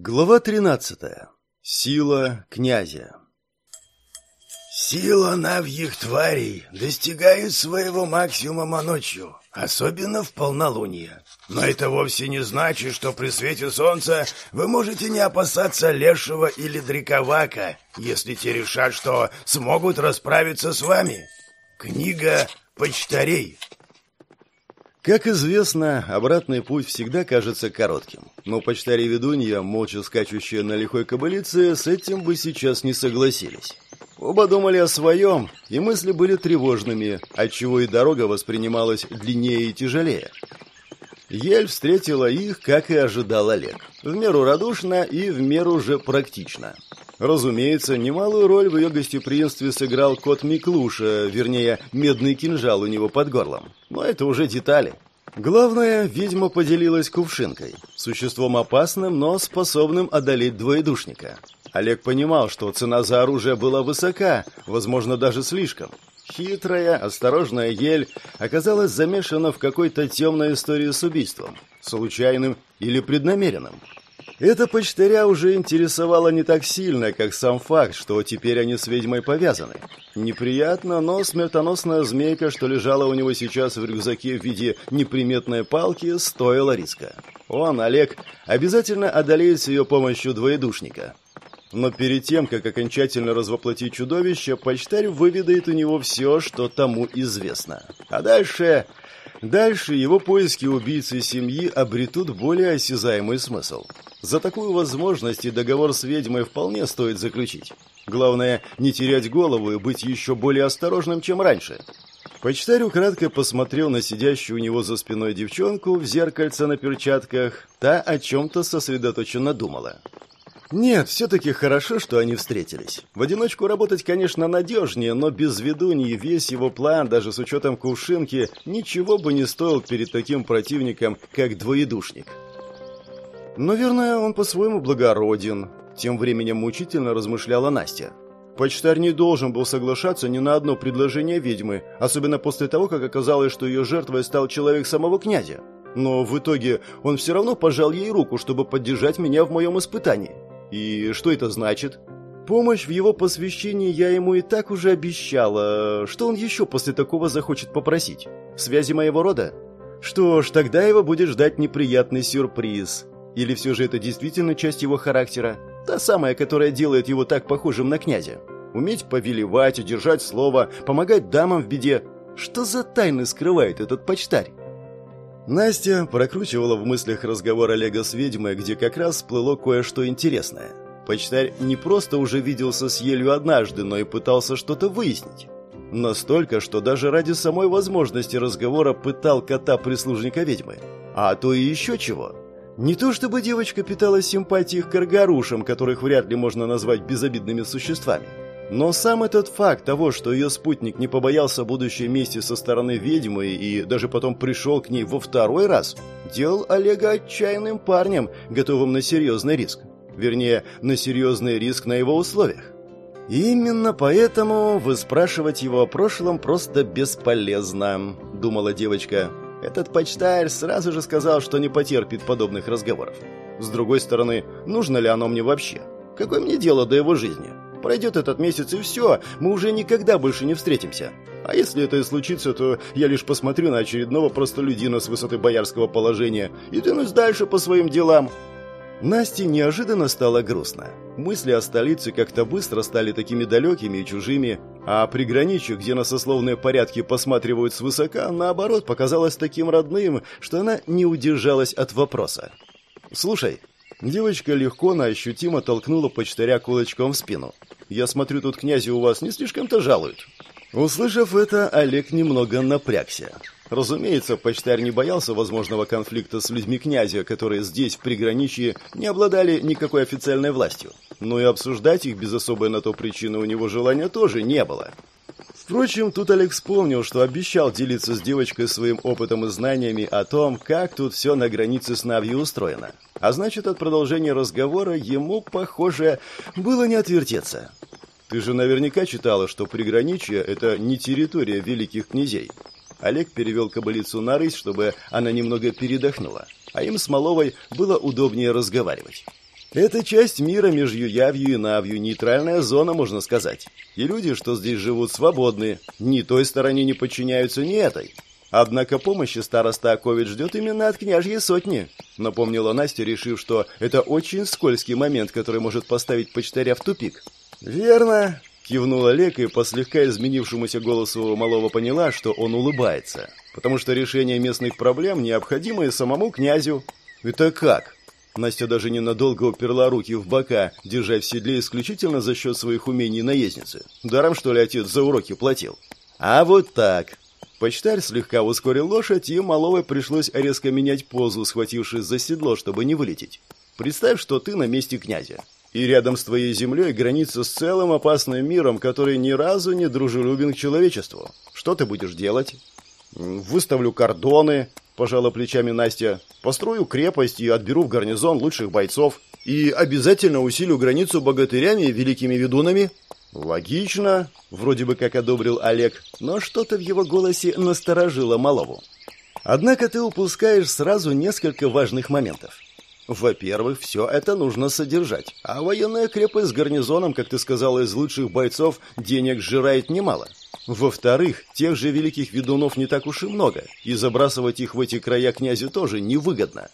Глава 13. Сила князя. Сила навьих тварей достигает своего максимума ночью, особенно в полнолуние. Но это вовсе не значит, что при свете солнца вы можете не опасаться лешего или дриковака, если те решат, что смогут расправиться с вами. Книга почтарей. Как известно, обратный путь всегда кажется коротким. Но почтарь и ведунья, молча скачущие на лихой кобылице, с этим бы сейчас не согласились. Оба думали о своем, и мысли были тревожными, отчего и дорога воспринималась длиннее и тяжелее. Ель встретила их, как и ожидал Олег. В меру радушно и в меру же практично. Разумеется, немалую роль в ее гостеприимстве сыграл кот Миклуша, вернее, медный кинжал у него под горлом. Но это уже детали. Главное, ведьма поделилась кувшинкой. Существом опасным, но способным одолеть двоедушника. Олег понимал, что цена за оружие была высока, возможно, даже слишком. Хитрая, осторожная ель оказалась замешана в какой-то темной истории с убийством, случайным или преднамеренным. Это почтаря уже интересовало не так сильно, как сам факт, что теперь они с ведьмой повязаны. Неприятно, но смертоносная змейка, что лежала у него сейчас в рюкзаке в виде неприметной палки, стоила риска. Он, Олег, обязательно одолеет с ее помощью двоедушника. Но перед тем, как окончательно развоплотить чудовище, почтарь выведает у него все, что тому известно. А дальше... Дальше его поиски убийцы семьи обретут более осязаемый смысл. За такую возможность и договор с ведьмой вполне стоит заключить. Главное, не терять голову и быть еще более осторожным, чем раньше. Почтарь украдкой посмотрел на сидящую у него за спиной девчонку в зеркальце на перчатках. Та о чем-то сосредоточенно думала. Нет, все-таки хорошо, что они встретились. В одиночку работать, конечно, надежнее, но без ведуньи весь его план, даже с учетом кувшинки, ничего бы не стоил перед таким противником, как двоедушник. Наверное, он по-своему благороден. Тем временем мучительно размышляла Настя. Почтарь не должен был соглашаться ни на одно предложение ведьмы, особенно после того, как оказалось, что ее жертвой стал человек самого князя. Но в итоге он все равно пожал ей руку, чтобы поддержать меня в моем испытании. И что это значит? Помощь в его посвящении я ему и так уже обещала. Что он еще после такого захочет попросить? Связи моего рода? Что ж, тогда его будет ждать неприятный сюрприз. Или все же это действительно часть его характера? Та самая, которая делает его так похожим на князя. Уметь повелевать, удержать слово, помогать дамам в беде. Что за тайны скрывает этот почтарь? Настя прокручивала в мыслях разговор Олега с ведьмой, где как раз всплыло кое-что интересное. Почтарь не просто уже виделся с Елью однажды, но и пытался что-то выяснить. Настолько, что даже ради самой возможности разговора пытал кота-прислужника ведьмы. А то и еще чего. Не то чтобы девочка питала симпатии к каргарушам, которых вряд ли можно назвать безобидными существами. Но сам этот факт того, что ее спутник не побоялся будущей мести со стороны ведьмы и даже потом пришел к ней во второй раз, делал Олега отчаянным парнем, готовым на серьезный риск. Вернее, на серьезный риск на его условиях. «Именно поэтому вы спрашивать его о прошлом просто бесполезно», — думала девочка. Этот почтарь сразу же сказал, что не потерпит подобных разговоров. С другой стороны, нужно ли оно мне вообще? Какое мне дело до его жизни? Пройдет этот месяц и все, мы уже никогда больше не встретимся. А если это и случится, то я лишь посмотрю на очередного простолюдина с высоты боярского положения и двинусь дальше по своим делам. Насте неожиданно стало грустно. Мысли о столице как-то быстро стали такими далекими и чужими, а приграничье, где на сословные порядки посматривают свысока, наоборот, показалось таким родным, что она не удержалась от вопроса. «Слушай», девочка легко, но ощутимо толкнула почтаря кулачком в спину. «Я смотрю, тут князя у вас не слишком-то жалуют». Услышав это, Олег немного напрягся. Разумеется, почтарь не боялся возможного конфликта с людьми князя, которые здесь, в приграничье, не обладали никакой официальной властью. Но и обсуждать их без особой на то причины у него желания тоже не было. Впрочем, тут Олег вспомнил, что обещал делиться с девочкой своим опытом и знаниями о том, как тут все на границе с Навьей устроено. А значит, от продолжения разговора ему, похоже, было не отвертеться. Ты же наверняка читала, что приграничье – это не территория великих князей. Олег перевел кобылицу на рысь, чтобы она немного передохнула, а им с Маловой было удобнее разговаривать. Это часть мира между Явью и Навью, нейтральная зона, можно сказать. И люди, что здесь живут, свободны. Ни той стороне не подчиняются, ни этой. Однако помощи староста Акович ждет именно от княжьей сотни, напомнила Настя, решив, что это очень скользкий момент, который может поставить почтаря в тупик. Верно, кивнул Олег и по слегка изменившемуся голосу малого поняла, что он улыбается, потому что решение местных проблем необходимо и самому князю. Это как? Настя даже ненадолго уперла руки в бока, держа в седле исключительно за счет своих умений наездницы. Даром, что ли, отец за уроки платил? А вот так. Почтарь слегка ускорил лошадь, и Маловой пришлось резко менять позу, схватившись за седло, чтобы не вылететь. Представь, что ты на месте князя. И рядом с твоей землей граница с целым опасным миром, который ни разу не дружелюбен к человечеству. Что ты будешь делать? Выставлю кордоны, пожала плечами Настя. Построю крепость и отберу в гарнизон лучших бойцов. И обязательно усилю границу богатырями и великими ведунами. Логично, вроде бы как одобрил Олег, но что-то в его голосе насторожило Малову. Однако ты упускаешь сразу несколько важных моментов. Во-первых, все это нужно содержать, а военная крепость с гарнизоном, как ты сказала, из лучших бойцов денег сжирает немало. Во-вторых, тех же великих ведунов не так уж и много, и забрасывать их в эти края князю тоже невыгодно.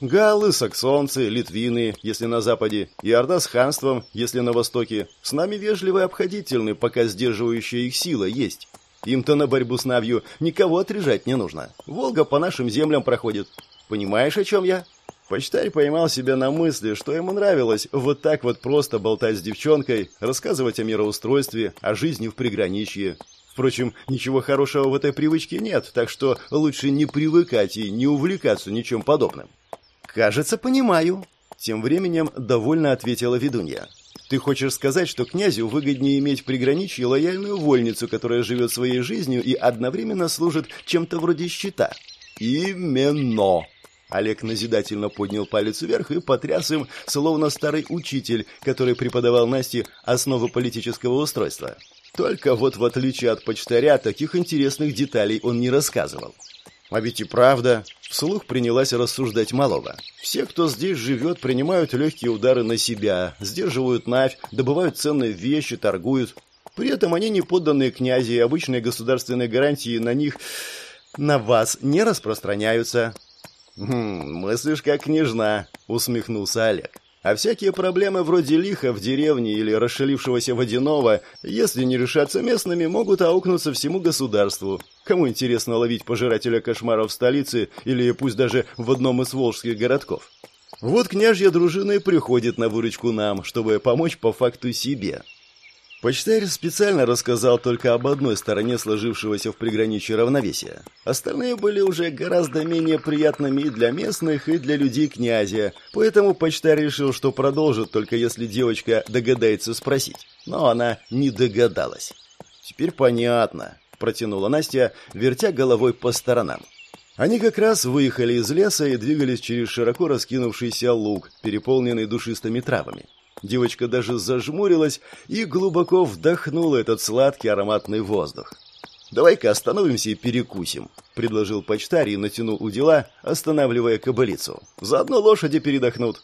Галлы, саксонцы, литвины, если на западе, и орда с ханством, если на востоке, с нами вежливы и обходительны, пока сдерживающая их сила есть. Им-то на борьбу с Навью никого отрежать не нужно. Волга по нашим землям проходит. Понимаешь, о чем я? Почтарь поймал себя на мысли, что ему нравилось вот так вот просто болтать с девчонкой, рассказывать о мироустройстве, о жизни в приграничье. Впрочем, ничего хорошего в этой привычке нет, так что лучше не привыкать и не увлекаться ничем подобным. «Кажется, понимаю», — тем временем довольно ответила ведунья. «Ты хочешь сказать, что князю выгоднее иметь в приграничье лояльную вольницу, которая живет своей жизнью и одновременно служит чем-то вроде щита?» «Именно!» Олег назидательно поднял палец вверх и потряс им, словно старый учитель, который преподавал Насте основы политического устройства. Только вот в отличие от почтаря, таких интересных деталей он не рассказывал. А ведь и правда, вслух принялась рассуждать Малова. Все, кто здесь живет, принимают легкие удары на себя, сдерживают навь, добывают ценные вещи, торгуют. При этом они не подданные князи, и обычные государственные гарантии на них, на вас не распространяются. «Хм, мыслишь как княжна», — усмехнулся Олег. «А всякие проблемы вроде лиха в деревне или расшалившегося водяного, если не решаться местными, могут аукнуться всему государству. Кому интересно ловить пожирателя кошмаров в столице или пусть даже в одном из волжских городков? Вот княжья дружина и приходит на выручку нам, чтобы помочь по факту себе». Почтарь специально рассказал только об одной стороне сложившегося в приграничье равновесия. Остальные были уже гораздо менее приятными и для местных, и для людей князя, поэтому почтарь решил, что продолжит, только если девочка догадается спросить. Но она не догадалась. «Теперь понятно», — протянула Настя, вертя головой по сторонам. Они как раз выехали из леса и двигались через широко раскинувшийся луг, переполненный душистыми травами. Девочка даже зажмурилась и глубоко вдохнула этот сладкий ароматный воздух. «Давай-ка остановимся и перекусим», — предложил почтарь и натянул удила, останавливая кобылицу. «Заодно лошади передохнут».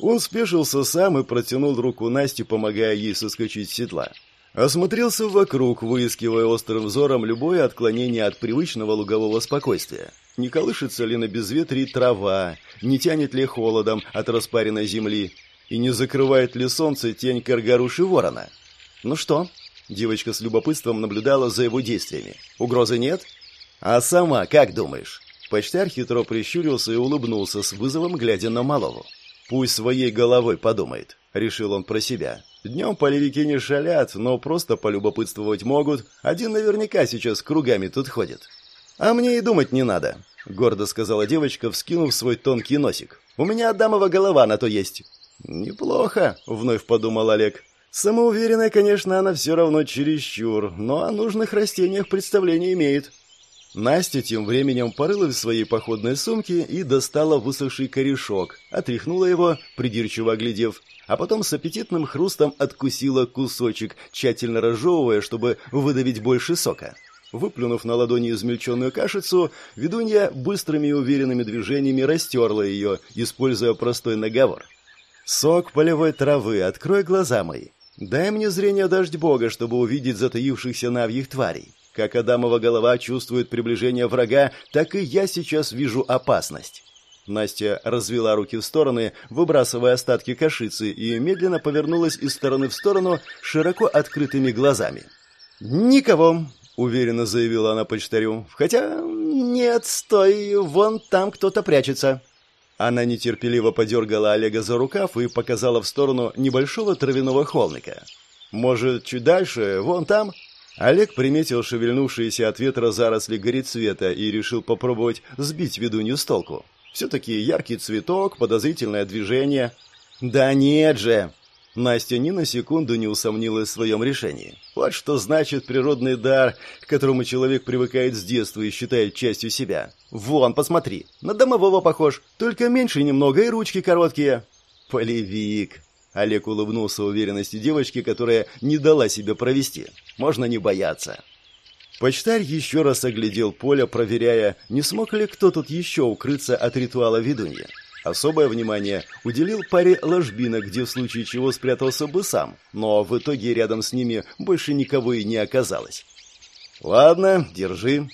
Он спешился сам и протянул руку Насте, помогая ей соскочить с седла. Осмотрелся вокруг, выискивая острым взором любое отклонение от привычного лугового спокойствия. Не колышется ли на безветрии трава, не тянет ли холодом от распаренной земли, и не закрывает ли солнце тень Каргаруши Ворона? Ну что? Девочка с любопытством наблюдала за его действиями. Угрозы нет? А сама как думаешь? Почтарь хитро прищурился и улыбнулся с вызовом, глядя на Малову. «Пусть своей головой подумает», — решил он про себя. «Днем полевики не шалят, но просто полюбопытствовать могут. Один наверняка сейчас кругами тут ходит». «А мне и думать не надо», — гордо сказала девочка, вскинув свой тонкий носик. «У меня Адамова голова на то есть». «Неплохо», — вновь подумал Олег. «Самоуверенная, конечно, она все равно чересчур, но о нужных растениях представление имеет». Настя тем временем порылась в своей походной сумке и достала высохший корешок, отряхнула его, придирчиво оглядев, а потом с аппетитным хрустом откусила кусочек, тщательно разжевывая, чтобы выдавить больше сока. Выплюнув на ладони измельченную кашицу, ведунья быстрыми и уверенными движениями растерла ее, используя простой наговор. Сок полевой травы, открой глаза мои. Дай мне зрение дождь бога, чтобы увидеть затаившихся навьих тварей. Как Адамова голова чувствует приближение врага, так и я сейчас вижу опасность. Настя развела руки в стороны, выбрасывая остатки кашицы, и медленно повернулась из стороны в сторону широко открытыми глазами. «Никого», — уверенно заявила она почтарю. «Хотя... нет, стой, вон там кто-то прячется». Она нетерпеливо подергала Олега за рукав и показала в сторону небольшого травяного холмика. «Может, чуть дальше, вон там?» Олег приметил шевельнувшиеся от ветра заросли горецвета и решил попробовать сбить ведунью с толку. Все-таки яркий цветок, подозрительное движение. «Да нет же!» Настя ни на секунду не усомнилась в своем решении. Вот что значит природный дар, к которому человек привыкает с детства и считает частью себя. Вон, посмотри, на домового похож, только меньше немного и ручки короткие. Полевик. Олег улыбнулся уверенности девочки, которая не дала себя провести. Можно не бояться. Почтарь еще раз оглядел поле, проверяя, не смог ли кто тут еще укрыться от ритуала ведунья. Особое внимание уделил паре ложбинок, где в случае чего спрятался бы сам, но в итоге рядом с ними больше никого и не оказалось. «Ладно, держи».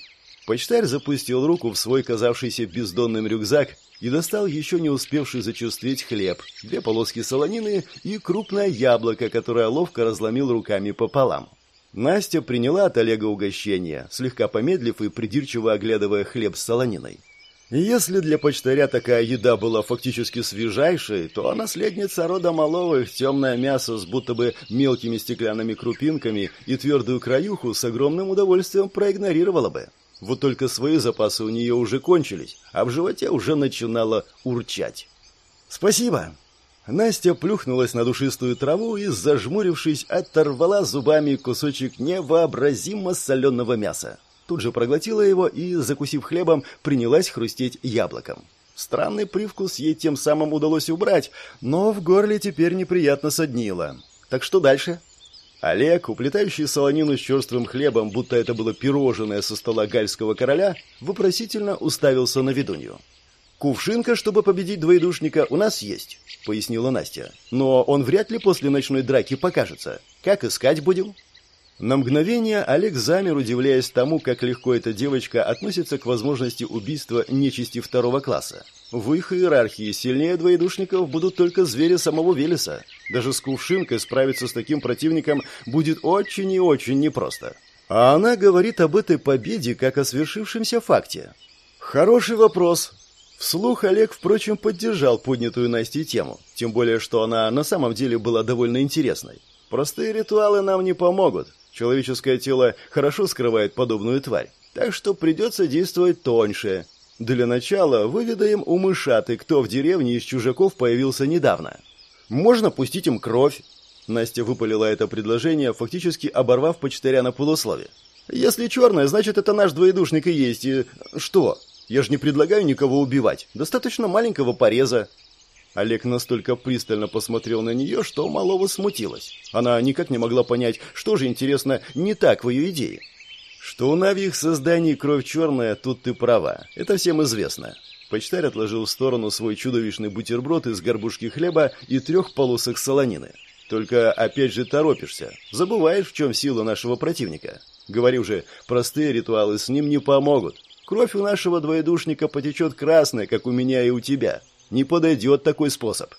Почтарь запустил руку в свой казавшийся бездонным рюкзак и достал еще не успевший зачувствовать хлеб, две полоски солонины и крупное яблоко, которое ловко разломил руками пополам. Настя приняла от Олега угощение, слегка помедлив и придирчиво оглядывая хлеб с солониной. Если для почтаря такая еда была фактически свежайшей, то наследница рода Маловых темное мясо с будто бы мелкими стеклянными крупинками и твердую краюху с огромным удовольствием проигнорировала бы. Вот только свои запасы у нее уже кончились, а в животе уже начинало урчать. «Спасибо!» Настя плюхнулась на душистую траву и, зажмурившись, оторвала зубами кусочек невообразимо соленого мяса. Тут же проглотила его и, закусив хлебом, принялась хрустеть яблоком. Странный привкус ей тем самым удалось убрать, но в горле теперь неприятно соднило. Так что дальше? Олег, уплетающий солонину с черствым хлебом, будто это было пирожное со стола гальского короля, вопросительно уставился на ведунью. «Кувшинка, чтобы победить двоедушника, у нас есть», — пояснила Настя. «Но он вряд ли после ночной драки покажется. Как искать будем?» На мгновение Олег замер, удивляясь тому, как легко эта девочка относится к возможности убийства нечисти второго класса. В их иерархии сильнее двоедушников будут только звери самого Велеса. Даже с кувшинкой справиться с таким противником будет очень и очень непросто. А она говорит об этой победе как о свершившемся факте. Хороший вопрос, Вслух Олег, впрочем, поддержал поднятую Настей тему, тем более, что она на самом деле была довольно интересной. Простые ритуалы нам не помогут. Человеческое тело хорошо скрывает подобную тварь, так что придется действовать тоньше. Для начала выведаем у мышаты, кто в деревне из чужаков появился недавно. Можно пустить им кровь. Настя выпалила это предложение, фактически оборвав почтаря на полуслове. Если черное, значит, это наш двоедушник и есть. И что? Я же не предлагаю никого убивать. Достаточно маленького пореза. Олег настолько пристально посмотрел на нее, что малого смутилась. Она никак не могла понять, что же, интересно, не так в ее идее. Что у навьих созданий кровь черная, тут ты права. Это всем известно. Почтарь отложил в сторону свой чудовищный бутерброд из горбушки хлеба и трех полосок солонины. Только опять же торопишься. Забываешь, в чем сила нашего противника. Говорю же, простые ритуалы с ним не помогут. Кровь у нашего двоедушника потечет красная, как у меня и у тебя. Не подойдет такой способ.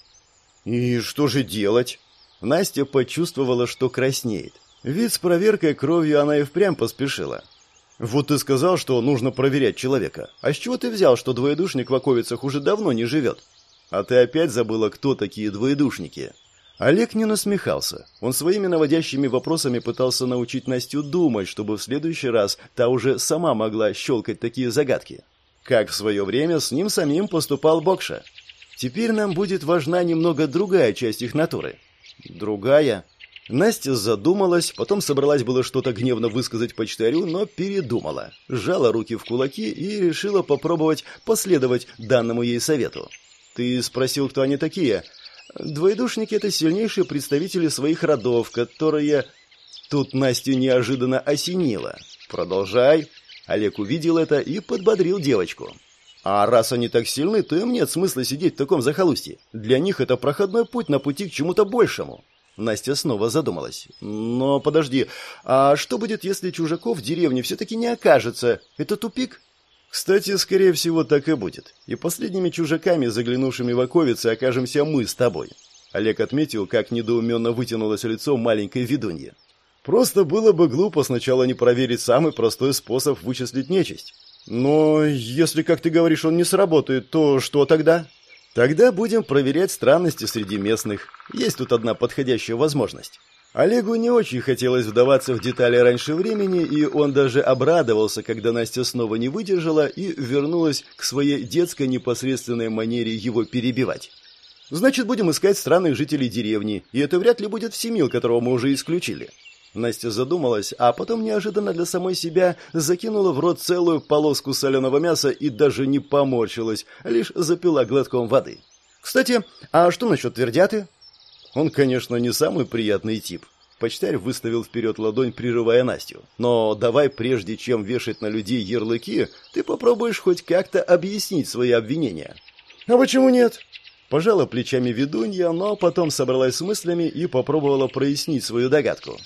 И что же делать? Настя почувствовала, что краснеет. Вид с проверкой кровью она и впрямь поспешила. Вот ты сказал, что нужно проверять человека. А с чего ты взял, что двоедушник в оковицах уже давно не живет? А ты опять забыла, кто такие двоедушники? Олег не насмехался. Он своими наводящими вопросами пытался научить Настю думать, чтобы в следующий раз та уже сама могла щелкать такие загадки. Как в свое время с ним самим поступал Бокша. Теперь нам будет важна немного другая часть их натуры. Другая? Настя задумалась, потом собралась было что-то гневно высказать почтарю, но передумала. Сжала руки в кулаки и решила попробовать последовать данному ей совету. «Ты спросил, кто они такие?» Двоедушники — это сильнейшие представители своих родов, которые... Тут Настю неожиданно осенило. «Продолжай». Олег увидел это и подбодрил девочку. А раз они так сильны, то им нет смысла сидеть в таком захолустье. Для них это проходной путь на пути к чему-то большему. Настя снова задумалась. Но подожди, а что будет, если чужаков в деревне все-таки не окажется? Это тупик? Кстати, скорее всего, так и будет. И последними чужаками, заглянувшими в оковицы, окажемся мы с тобой. Олег отметил, как недоуменно вытянулось лицо маленькой ведуньи. Просто было бы глупо сначала не проверить самый простой способ вычислить нечисть. Но если, как ты говоришь, он не сработает, то что тогда? Тогда будем проверять странности среди местных. Есть тут одна подходящая возможность. Олегу не очень хотелось вдаваться в детали раньше времени, и он даже обрадовался, когда Настя снова не выдержала и вернулась к своей детской непосредственной манере его перебивать. Значит, будем искать странных жителей деревни, и это вряд ли будет Всемил, которого мы уже исключили. Настя задумалась, а потом неожиданно для самой себя закинула в рот целую полоску соленого мяса и даже не поморщилась, лишь запила глотком воды. «Кстати, а что насчет твердяты?» Он, конечно, не самый приятный тип. Почтарь выставил вперед ладонь, прерывая Настю. «Но давай, прежде чем вешать на людей ярлыки, ты попробуешь хоть как-то объяснить свои обвинения». «А почему нет?» Пожала плечами ведунья, но потом собралась с мыслями и попробовала прояснить свою догадку.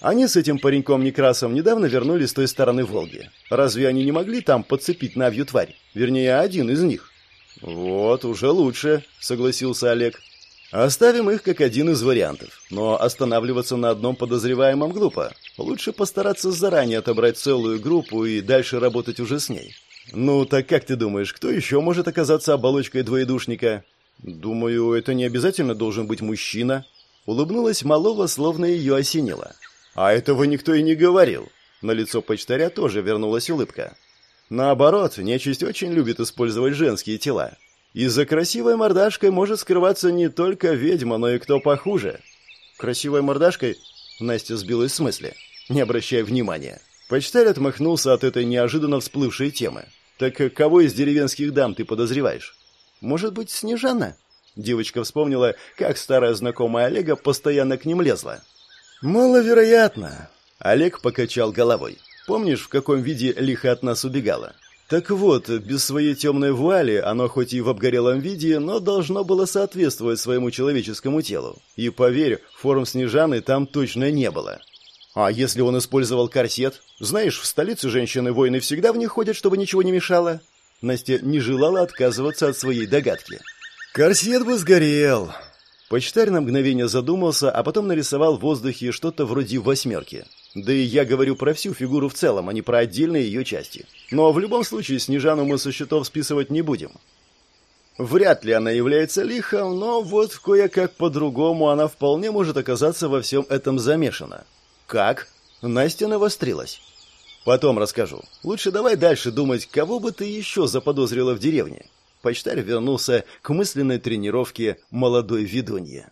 Они с этим пареньком Некрасом недавно вернулись с той стороны Волги. Разве они не могли там подцепить Навью тварь? Вернее, один из них. Вот, уже лучше, согласился Олег. Оставим их как один из вариантов. Но останавливаться на одном подозреваемом глупо. Лучше постараться заранее отобрать целую группу и дальше работать уже с ней. Ну, так как ты думаешь, кто еще может оказаться оболочкой двоедушника? Думаю, это не обязательно должен быть мужчина. Улыбнулась Малова, словно ее осенило. А этого никто и не говорил. На лицо почтаря тоже вернулась улыбка. Наоборот, нечисть очень любит использовать женские тела. И за красивой мордашкой может скрываться не только ведьма, но и кто похуже. Красивой мордашкой? Настя сбилась с мысли, не обращая внимания. Почтарь отмахнулся от этой неожиданно всплывшей темы. Так кого из деревенских дам ты подозреваешь? Может быть, Снежана? Девочка вспомнила, как старая знакомая Олега постоянно к ним лезла. «Маловероятно». Олег покачал головой. «Помнишь, в каком виде лихо от нас убегала? Так вот, без своей темной вуали оно хоть и в обгорелом виде, но должно было соответствовать своему человеческому телу. И поверь, форм Снежаны там точно не было. А если он использовал корсет? Знаешь, в столице женщины-воины всегда в них ходят, чтобы ничего не мешало. Настя не желала отказываться от своей догадки. «Корсет бы сгорел», Почтарь на мгновение задумался, а потом нарисовал в воздухе что-то вроде восьмерки. Да и я говорю про всю фигуру в целом, а не про отдельные ее части. Но в любом случае Снежану мы со счетов списывать не будем. Вряд ли она является лихом, но вот кое-как по-другому она вполне может оказаться во всем этом замешана. Как? Настя навострилась. Потом расскажу. Лучше давай дальше думать, кого бы ты еще заподозрила в деревне. Почтарь вернулся к мысленной тренировке молодой ведуньи.